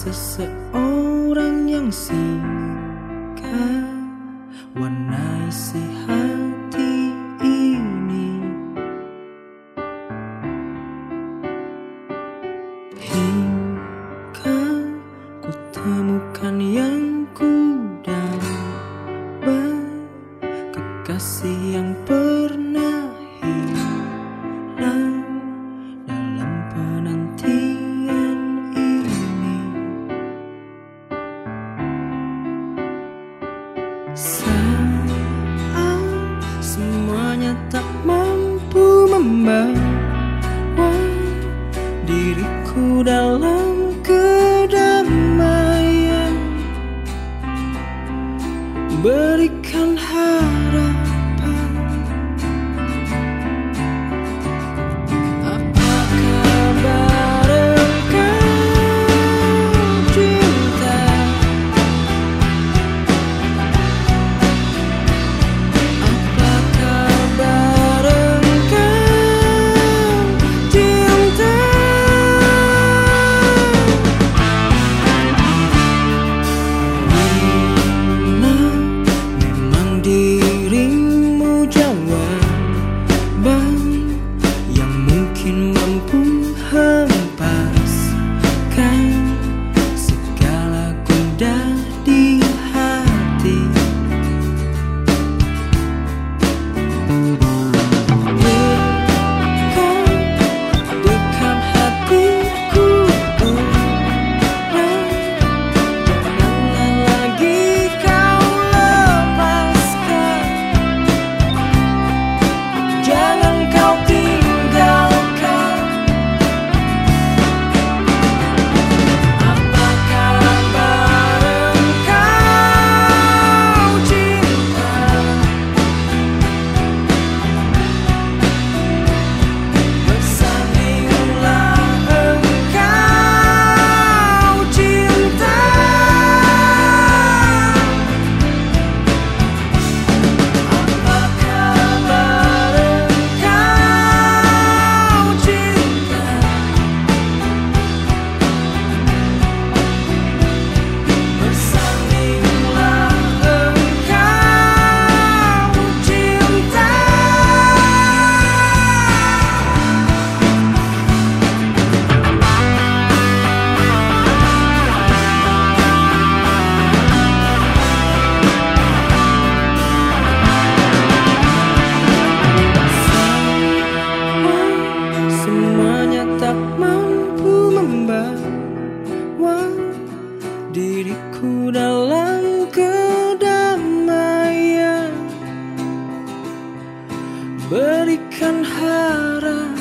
seseorang yang singkat warnai sehati ini. Hingga kutemukan Saat semuanya tak mampu membawa diriku dalam her Berikan harap